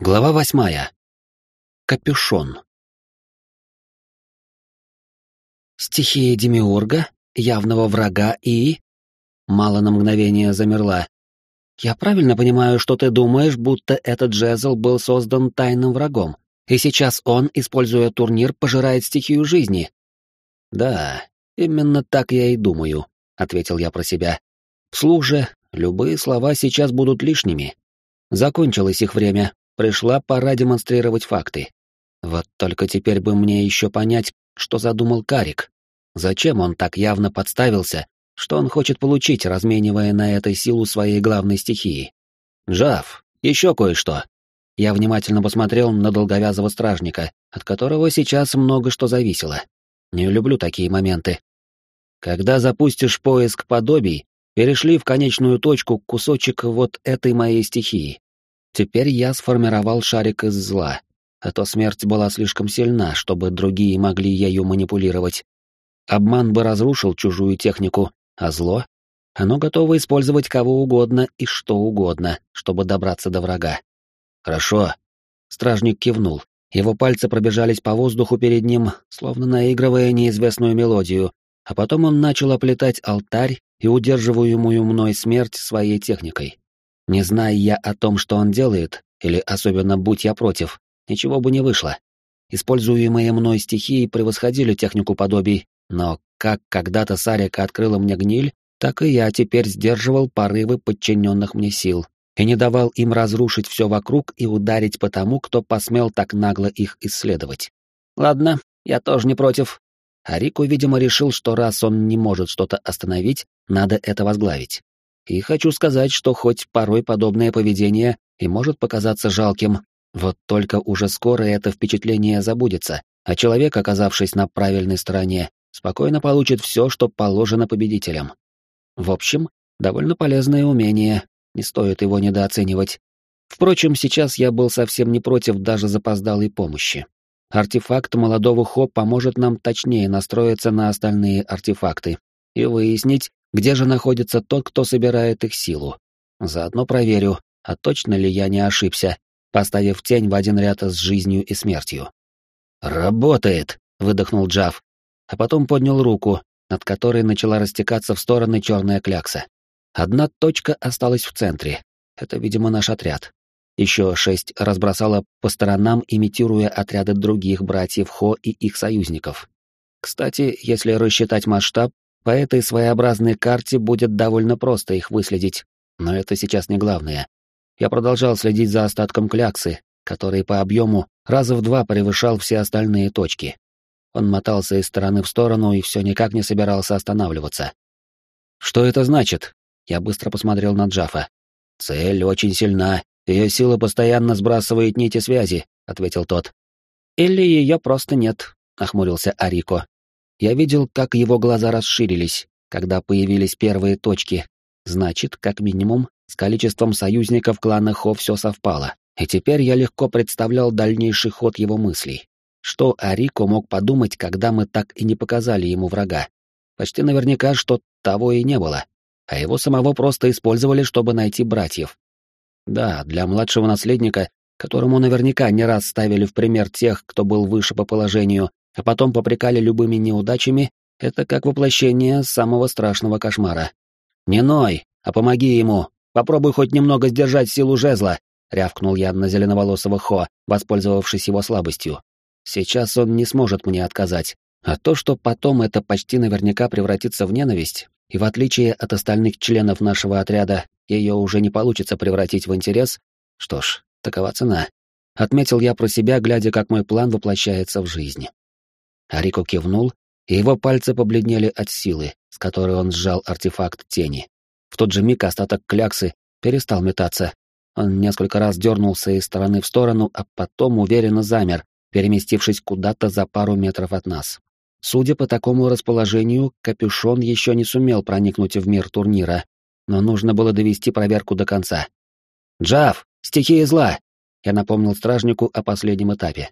Глава восьмая. Капюшон. Стихия Демиурга, явного врага и... Мало на мгновение замерла. Я правильно понимаю, что ты думаешь, будто этот жезл был создан тайным врагом, и сейчас он, используя турнир, пожирает стихию жизни? Да, именно так я и думаю, ответил я про себя. Вслух же, любые слова сейчас будут лишними. Закончилось их время, Пришла пора демонстрировать факты. Вот только теперь бы мне еще понять, что задумал Карик. Зачем он так явно подставился, что он хочет получить, разменивая на этой силу своей главной стихии. Джав, еще кое-что. Я внимательно посмотрел на долговязого стражника, от которого сейчас много что зависело. Не люблю такие моменты. Когда запустишь поиск подобий, перешли в конечную точку кусочек вот этой моей стихии. Теперь я сформировал шарик из зла, а то смерть была слишком сильна, чтобы другие могли ею манипулировать. Обман бы разрушил чужую технику, а зло? Оно готово использовать кого угодно и что угодно, чтобы добраться до врага. «Хорошо». Стражник кивнул. Его пальцы пробежались по воздуху перед ним, словно наигрывая неизвестную мелодию, а потом он начал оплетать алтарь и удерживаемую мной смерть своей техникой. Не зная я о том, что он делает, или особенно будь я против, ничего бы не вышло. Используемые мной стихии превосходили технику подобий, но как когда-то Сарика открыла мне гниль, так и я теперь сдерживал порывы подчиненных мне сил и не давал им разрушить все вокруг и ударить по тому, кто посмел так нагло их исследовать. Ладно, я тоже не против. А Рику, видимо, решил, что раз он не может что-то остановить, надо это возглавить. И хочу сказать, что хоть порой подобное поведение и может показаться жалким, вот только уже скоро это впечатление забудется, а человек, оказавшись на правильной стороне, спокойно получит все, что положено победителям. В общем, довольно полезное умение, не стоит его недооценивать. Впрочем, сейчас я был совсем не против даже запоздалой помощи. Артефакт молодого Хо поможет нам точнее настроиться на остальные артефакты и выяснить, где же находится тот, кто собирает их силу. Заодно проверю, а точно ли я не ошибся, поставив тень в один ряд с жизнью и смертью. «Работает!» — выдохнул Джав, а потом поднял руку, над которой начала растекаться в стороны черная клякса. Одна точка осталась в центре. Это, видимо, наш отряд. Еще шесть разбросала по сторонам, имитируя отряды других братьев Хо и их союзников. Кстати, если рассчитать масштаб, по этой своеобразной карте будет довольно просто их выследить, но это сейчас не главное. Я продолжал следить за остатком кляксы, который по объему раза в два превышал все остальные точки. Он мотался из стороны в сторону и все никак не собирался останавливаться. «Что это значит?» Я быстро посмотрел на Джафа. «Цель очень сильна, ее сила постоянно сбрасывает нити связи», — ответил тот. «Или ее просто нет», — нахмурился Арико. Я видел, как его глаза расширились, когда появились первые точки. Значит, как минимум, с количеством союзников клана Хо все совпало. И теперь я легко представлял дальнейший ход его мыслей. Что Арико мог подумать, когда мы так и не показали ему врага? Почти наверняка, что того и не было. А его самого просто использовали, чтобы найти братьев. Да, для младшего наследника, которому наверняка не раз ставили в пример тех, кто был выше по положению, а потом попрекали любыми неудачами, это как воплощение самого страшного кошмара. «Не ной, а помоги ему! Попробуй хоть немного сдержать силу жезла!» — рявкнул я на зеленоволосого Хо, воспользовавшись его слабостью. «Сейчас он не сможет мне отказать, а то, что потом это почти наверняка превратится в ненависть, и в отличие от остальных членов нашего отряда, ее уже не получится превратить в интерес, что ж, такова цена. Отметил я про себя, глядя, как мой план воплощается в жизнь. Арико кивнул, и его пальцы побледнели от силы, с которой он сжал артефакт тени. В тот же миг остаток кляксы перестал метаться. Он несколько раз дернулся из стороны в сторону, а потом уверенно замер, переместившись куда-то за пару метров от нас. Судя по такому расположению, капюшон еще не сумел проникнуть в мир турнира, но нужно было довести проверку до конца. «Джав, стихия зла!» Я напомнил стражнику о последнем этапе.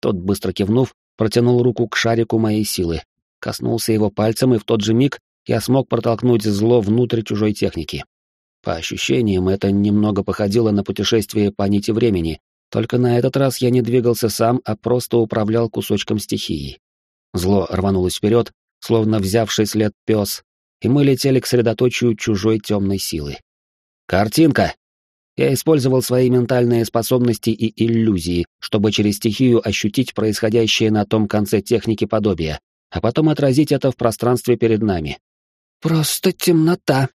Тот, быстро кивнув, протянул руку к шарику моей силы, коснулся его пальцем, и в тот же миг я смог протолкнуть зло внутрь чужой техники. По ощущениям, это немного походило на путешествие по нити времени, Только на этот раз я не двигался сам, а просто управлял кусочком стихии. Зло рванулось вперед, словно взявший след пес, и мы летели к средоточию чужой темной силы. «Картинка!» Я использовал свои ментальные способности и иллюзии, чтобы через стихию ощутить происходящее на том конце техники подобия, а потом отразить это в пространстве перед нами. «Просто темнота!»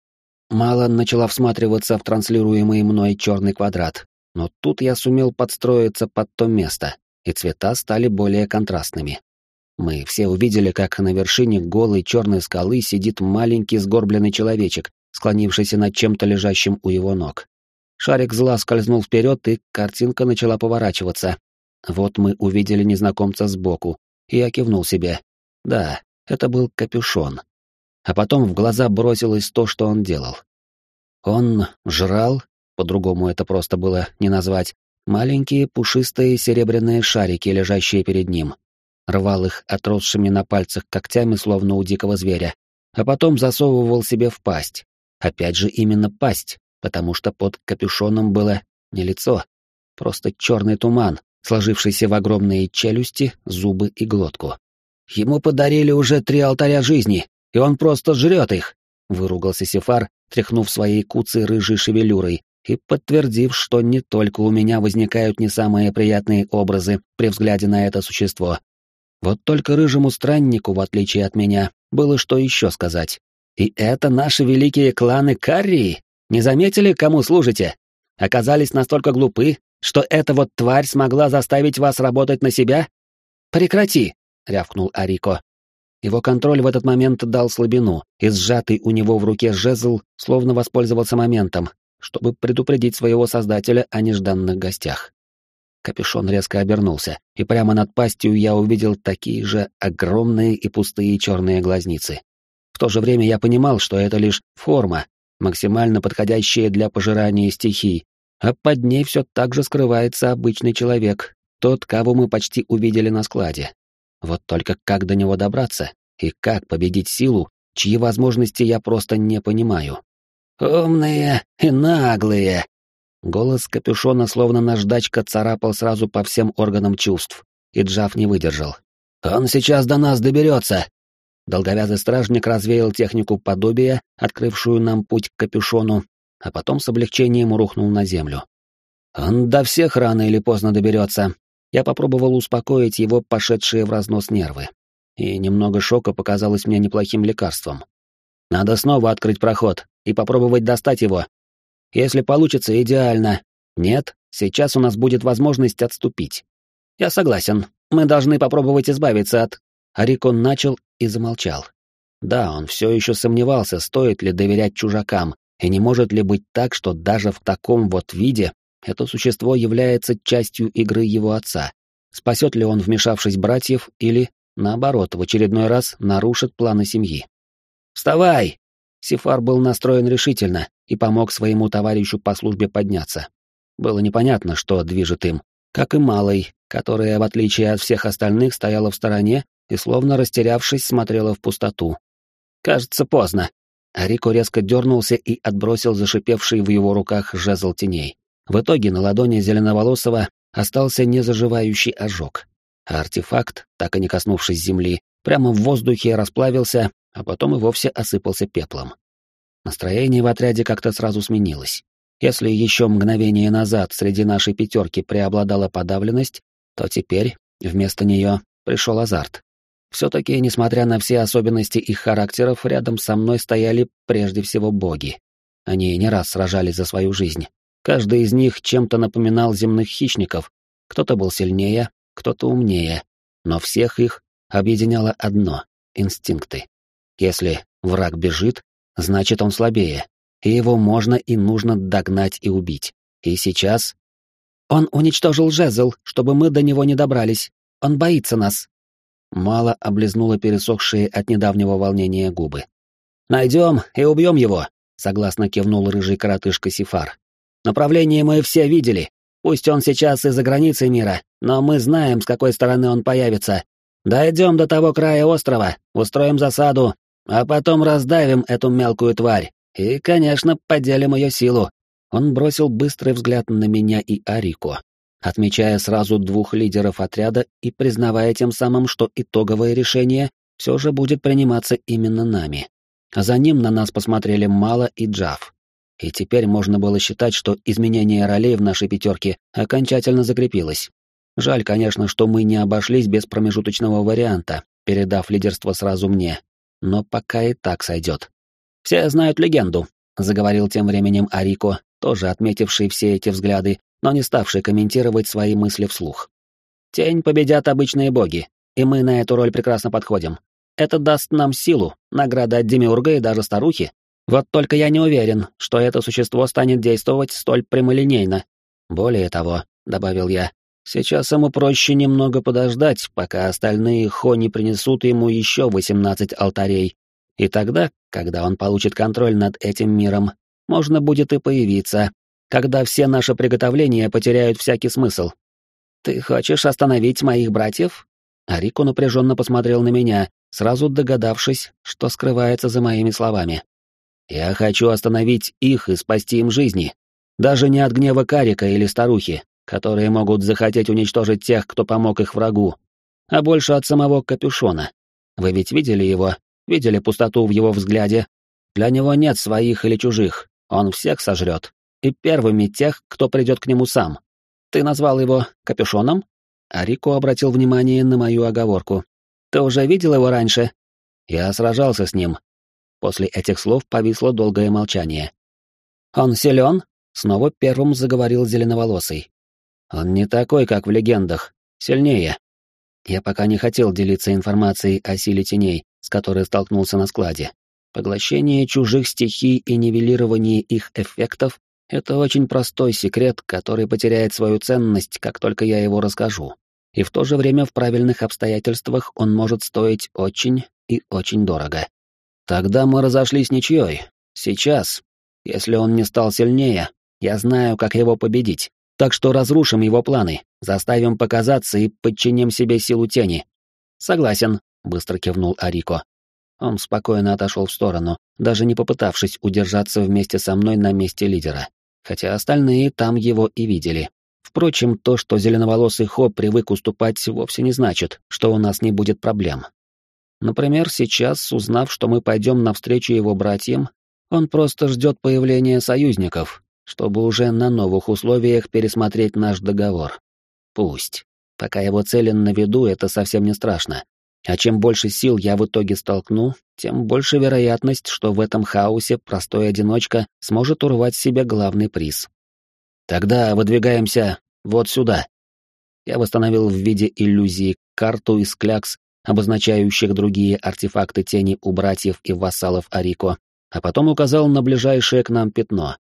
Мало начала всматриваться в транслируемый мной черный квадрат, но тут я сумел подстроиться под то место, и цвета стали более контрастными. Мы все увидели, как на вершине голой черной скалы сидит маленький сгорбленный человечек, склонившийся над чем-то лежащим у его ног. Шарик зла скользнул вперед, и картинка начала поворачиваться. Вот мы увидели незнакомца сбоку, и я кивнул себе. Да, это был капюшон. А потом в глаза бросилось то, что он делал. Он жрал, по-другому это просто было не назвать, маленькие пушистые серебряные шарики, лежащие перед ним. Рвал их отросшими на пальцах когтями, словно у дикого зверя, а потом засовывал себе в пасть. Опять же именно пасть, потому что под капюшоном было не лицо, просто черный туман, сложившийся в огромные челюсти, зубы и глотку. «Ему подарили уже три алтаря жизни, и он просто жрет их!» — выругался Сефар, тряхнув своей куцей рыжей шевелюрой и подтвердив, что не только у меня возникают не самые приятные образы при взгляде на это существо. Вот только рыжему страннику, в отличие от меня, было что еще сказать. «И это наши великие кланы Каррии?» Не заметили, кому служите? Оказались настолько глупы, что эта вот тварь смогла заставить вас работать на себя? Прекрати, рявкнул Арико. Его контроль в этот момент дал слабину, и сжатый у него в руке жезл словно воспользовался моментом, чтобы предупредить своего создателя о нежданных гостях. Капюшон резко обернулся, и прямо над пастью я увидел такие же огромные и пустые черные глазницы. В то же время я понимал, что это лишь форма, максимально подходящая для пожирания стихий, а под ней все так же скрывается обычный человек, тот, кого мы почти увидели на складе. Вот только как до него добраться и как победить силу, чьи возможности я просто не понимаю. «Умные и наглые!» Голос капюшона, словно наждачка, царапал сразу по всем органам чувств, и Джав не выдержал. «Он сейчас до нас доберется, Долговязый стражник развеял технику подобия, открывшую нам путь к капюшону, а потом с облегчением рухнул на землю. Он до всех рано или поздно доберется. Я попробовал успокоить его пошедшие в разнос нервы. И немного шока показалось мне неплохим лекарством. Надо снова открыть проход и попробовать достать его. Если получится, идеально. Нет, сейчас у нас будет возможность отступить. Я согласен. Мы должны попробовать избавиться от... Арикон начал и замолчал. Да, он все еще сомневался, стоит ли доверять чужакам, и не может ли быть так, что даже в таком вот виде это существо является частью игры его отца. Спасет ли он, вмешавшись братьев, или, наоборот, в очередной раз нарушит планы семьи. «Вставай!» Сифар был настроен решительно и помог своему товарищу по службе подняться. Было непонятно, что движет им, как и малой, которая, в отличие от всех остальных, стояла в стороне и, словно растерявшись, смотрела в пустоту. «Кажется, поздно». Арико резко дернулся и отбросил зашипевший в его руках жезл теней. В итоге на ладони зеленоволосого остался незаживающий ожог. А артефакт, так и не коснувшись земли, прямо в воздухе расплавился, а потом и вовсе осыпался пеплом. Настроение в отряде как-то сразу сменилось. Если еще мгновение назад среди нашей пятерки преобладала подавленность, то теперь вместо нее пришел азарт. Все-таки, несмотря на все особенности их характеров, рядом со мной стояли прежде всего боги. Они не раз сражались за свою жизнь. Каждый из них чем-то напоминал земных хищников. Кто-то был сильнее, кто-то умнее. Но всех их объединяло одно — инстинкты. Если враг бежит, значит он слабее, и его можно и нужно догнать и убить. И сейчас... Он уничтожил жезл, чтобы мы до него не добрались. Он боится нас, Мало облизнула пересохшие от недавнего волнения губы. «Найдем и убьем его», — согласно кивнул рыжий коротышка Сифар. «Направление мы все видели. Пусть он сейчас и за границей мира, но мы знаем, с какой стороны он появится. Дойдем до того края острова, устроим засаду, а потом раздавим эту мелкую тварь и, конечно, поделим ее силу». Он бросил быстрый взгляд на меня и Арико. отмечая сразу двух лидеров отряда и признавая тем самым, что итоговое решение все же будет приниматься именно нами. За ним на нас посмотрели Мало и Джав. И теперь можно было считать, что изменение ролей в нашей пятерке окончательно закрепилось. Жаль, конечно, что мы не обошлись без промежуточного варианта, передав лидерство сразу мне. Но пока и так сойдет. «Все знают легенду», — заговорил тем временем Арико, тоже отметивший все эти взгляды, но не ставший комментировать свои мысли вслух. «Тень победят обычные боги, и мы на эту роль прекрасно подходим. Это даст нам силу, награда от Демиурга и даже старухи. Вот только я не уверен, что это существо станет действовать столь прямолинейно. Более того, — добавил я, — сейчас ему проще немного подождать, пока остальные Хо не принесут ему еще 18 алтарей. И тогда, когда он получит контроль над этим миром, можно будет и появиться, когда все наши приготовления потеряют всякий смысл. «Ты хочешь остановить моих братьев?» Арико напряженно посмотрел на меня, сразу догадавшись, что скрывается за моими словами. «Я хочу остановить их и спасти им жизни. Даже не от гнева Карика или старухи, которые могут захотеть уничтожить тех, кто помог их врагу, а больше от самого Капюшона. Вы ведь видели его? Видели пустоту в его взгляде? Для него нет своих или чужих, он всех сожрет. И первыми тех, кто придет к нему сам. Ты назвал его Капюшоном? Арико обратил внимание на мою оговорку. Ты уже видел его раньше? Я сражался с ним. После этих слов повисло долгое молчание. Он силен? Снова первым заговорил зеленоволосый. Он не такой, как в легендах. Сильнее. Я пока не хотел делиться информацией о силе теней, с которой столкнулся на складе. Поглощение чужих стихий и нивелирование их эффектов — это очень простой секрет, который потеряет свою ценность, как только я его расскажу и в то же время в правильных обстоятельствах он может стоить очень и очень дорого. Тогда мы разошлись ничьей. Сейчас, если он не стал сильнее, я знаю, как его победить. Так что разрушим его планы, заставим показаться и подчиним себе силу тени. Согласен, быстро кивнул Арико. Он спокойно отошел в сторону, даже не попытавшись удержаться вместе со мной на месте лидера, хотя остальные там его и видели. Впрочем, то, что зеленоволосый Хо привык уступать, вовсе не значит, что у нас не будет проблем. Например, сейчас, узнав, что мы пойдем навстречу его братьям, он просто ждет появления союзников, чтобы уже на новых условиях пересмотреть наш договор. Пусть. Пока его целен на виду, это совсем не страшно. А чем больше сил я в итоге столкну, тем больше вероятность, что в этом хаосе простой одиночка сможет урвать себе главный приз. Тогда выдвигаемся вот сюда. Я восстановил в виде иллюзии карту из клякс, обозначающих другие артефакты тени у братьев и вассалов Арико, а потом указал на ближайшее к нам пятно.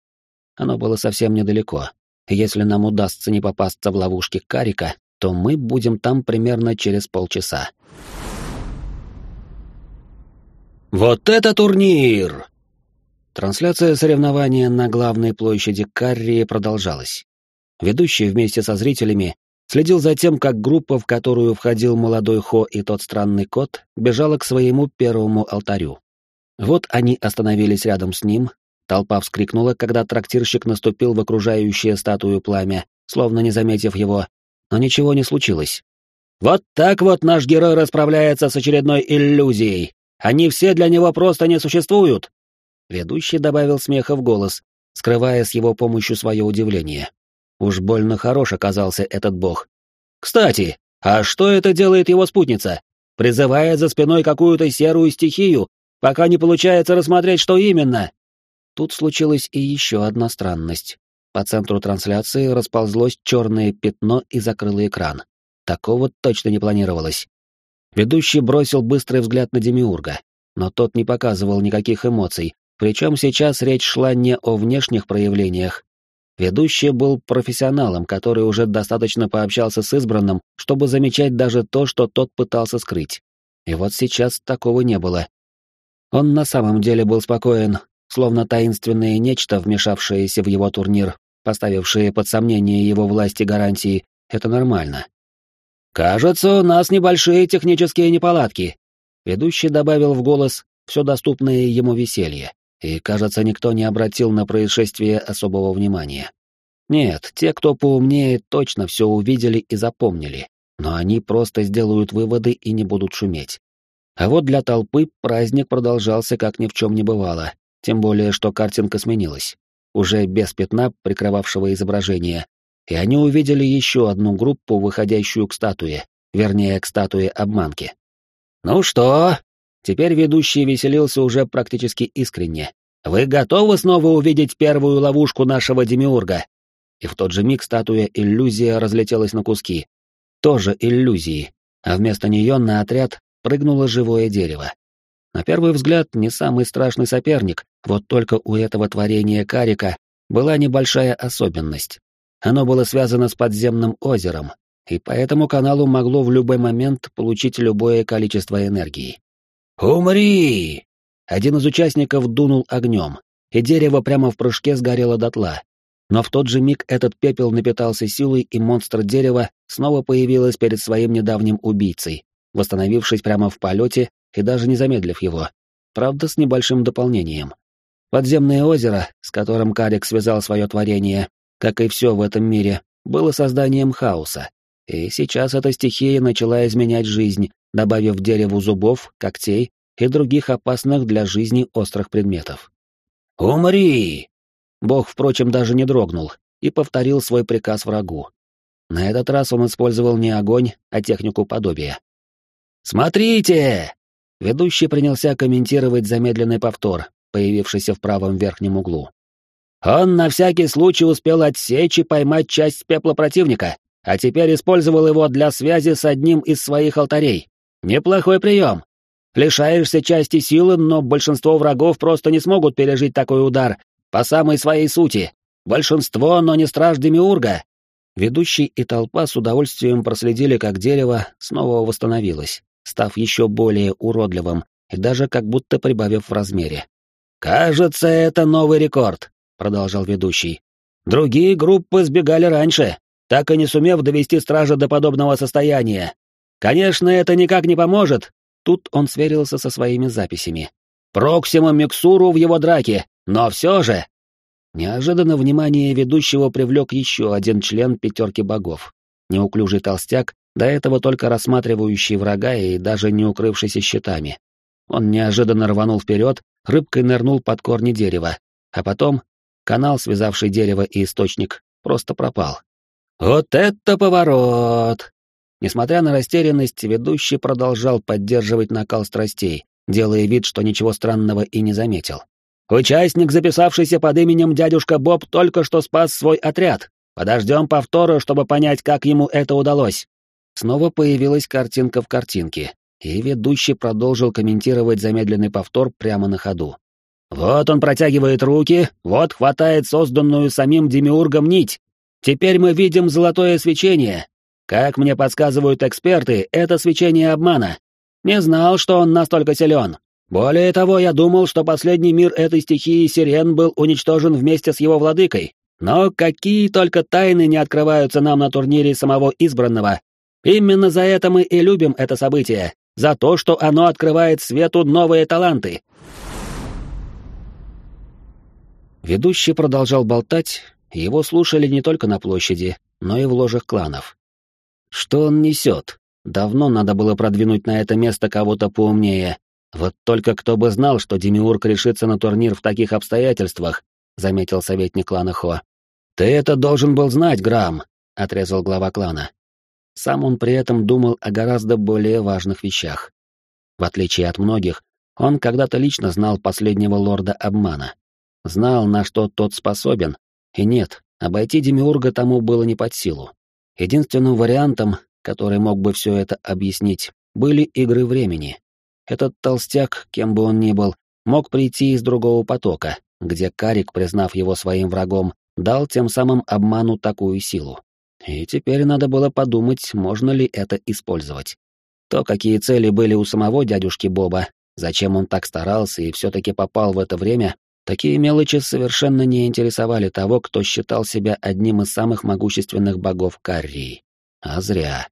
Оно было совсем недалеко. Если нам удастся не попасться в ловушки Карика, то мы будем там примерно через полчаса. «Вот это турнир!» Трансляция соревнования на главной площади Каррии продолжалась. Ведущий вместе со зрителями следил за тем, как группа, в которую входил молодой Хо и тот странный кот, бежала к своему первому алтарю. Вот они остановились рядом с ним, толпа вскрикнула, когда трактирщик наступил в окружающее статую пламя, словно не заметив его, но ничего не случилось. «Вот так вот наш герой расправляется с очередной иллюзией! Они все для него просто не существуют!» Ведущий добавил смеха в голос, скрывая с его помощью свое удивление. Уж больно хорош оказался этот бог. «Кстати, а что это делает его спутница? Призывая за спиной какую-то серую стихию, пока не получается рассмотреть, что именно?» Тут случилась и еще одна странность. По центру трансляции расползлось черное пятно и закрыло экран. Такого точно не планировалось. Ведущий бросил быстрый взгляд на Демиурга, но тот не показывал никаких эмоций, причем сейчас речь шла не о внешних проявлениях. Ведущий был профессионалом, который уже достаточно пообщался с избранным, чтобы замечать даже то, что тот пытался скрыть. И вот сейчас такого не было. Он на самом деле был спокоен, словно таинственное нечто, вмешавшееся в его турнир, поставившее под сомнение его власти гарантии, это нормально. «Кажется, у нас небольшие технические неполадки», — ведущий добавил в голос все доступное ему веселье и, кажется, никто не обратил на происшествие особого внимания. Нет, те, кто поумнее, точно все увидели и запомнили, но они просто сделают выводы и не будут шуметь. А вот для толпы праздник продолжался как ни в чем не бывало, тем более, что картинка сменилась, уже без пятна, прикрывавшего изображение, и они увидели еще одну группу, выходящую к статуе, вернее, к статуе обманки. «Ну что?» Теперь ведущий веселился уже практически искренне. «Вы готовы снова увидеть первую ловушку нашего демиурга?» И в тот же миг статуя иллюзия разлетелась на куски. Тоже иллюзии, а вместо нее на отряд прыгнуло живое дерево. На первый взгляд, не самый страшный соперник, вот только у этого творения карика была небольшая особенность. Оно было связано с подземным озером, и поэтому каналу могло в любой момент получить любое количество энергии. «Умри!» Один из участников дунул огнем, и дерево прямо в прыжке сгорело дотла, но в тот же миг этот пепел напитался силой, и монстр дерева снова появилась перед своим недавним убийцей, восстановившись прямо в полете и даже не замедлив его. Правда, с небольшим дополнением. Подземное озеро, с которым Карик связал свое творение, как и все в этом мире, было созданием хаоса. И сейчас эта стихия начала изменять жизнь, добавив дереву зубов, когтей и других опасных для жизни острых предметов. «Умри!» Бог, впрочем, даже не дрогнул и повторил свой приказ врагу. На этот раз он использовал не огонь, а технику подобия. «Смотрите!» Ведущий принялся комментировать замедленный повтор, появившийся в правом верхнем углу. «Он на всякий случай успел отсечь и поймать часть пепла противника, а теперь использовал его для связи с одним из своих алтарей. Неплохой прием. Лишаешься части силы, но большинство врагов просто не смогут пережить такой удар, по самой своей сути. Большинство, но не страж Демиурга. Ведущий и толпа с удовольствием проследили, как дерево снова восстановилось, став еще более уродливым и даже как будто прибавив в размере. «Кажется, это новый рекорд», — продолжал ведущий. «Другие группы сбегали раньше, так и не сумев довести стража до подобного состояния. Конечно, это никак не поможет». Тут он сверился со своими записями. «Проксима Миксуру в его драке, но все же... Неожиданно внимание ведущего привлек еще один член пятерки богов. Неуклюжий толстяк, до этого только рассматривающий врага и даже не укрывшийся щитами. Он неожиданно рванул вперед, рыбкой нырнул под корни дерева, а потом канал, связавший дерево и источник, просто пропал. «Вот это поворот!» Несмотря на растерянность, ведущий продолжал поддерживать накал страстей, делая вид, что ничего странного и не заметил. Участник, записавшийся под именем дядюшка Боб, только что спас свой отряд. Подождем повтора, чтобы понять, как ему это удалось. Снова появилась картинка в картинке, и ведущий продолжил комментировать замедленный повтор прямо на ходу. Вот он протягивает руки, вот хватает созданную самим Демиургом нить. Теперь мы видим золотое свечение. Как мне подсказывают эксперты, это свечение обмана. Не знал, что он настолько силен. Более того, я думал, что последний мир этой стихии сирен был уничтожен вместе с его владыкой. Но какие только тайны не открываются нам на турнире самого избранного. Именно за это мы и любим это событие, за то, что оно открывает свету новые таланты. Ведущий продолжал болтать, его слушали не только на площади, но и в ложах кланов. Что он несет? Давно надо было продвинуть на это место кого-то поумнее, вот только кто бы знал, что Демиург решится на турнир в таких обстоятельствах, заметил советник клана Хо. Ты это должен был знать, Грамм, отрезал глава клана. Сам он при этом думал о гораздо более важных вещах. В отличие от многих, он когда-то лично знал последнего лорда обмана. Знал, на что тот способен, и нет, обойти Демиурга тому было не под силу. Единственным вариантом, который мог бы все это объяснить, были игры времени. Этот толстяк, кем бы он ни был, мог прийти из другого потока, где Карик, признав его своим врагом, дал тем самым обману такую силу. И теперь надо было подумать, можно ли это использовать. То, какие цели были у самого дядюшки Боба, зачем он так старался и все-таки попал в это время, такие мелочи совершенно не интересовали того, кто считал себя одним из самых могущественных богов Каррии. А зря.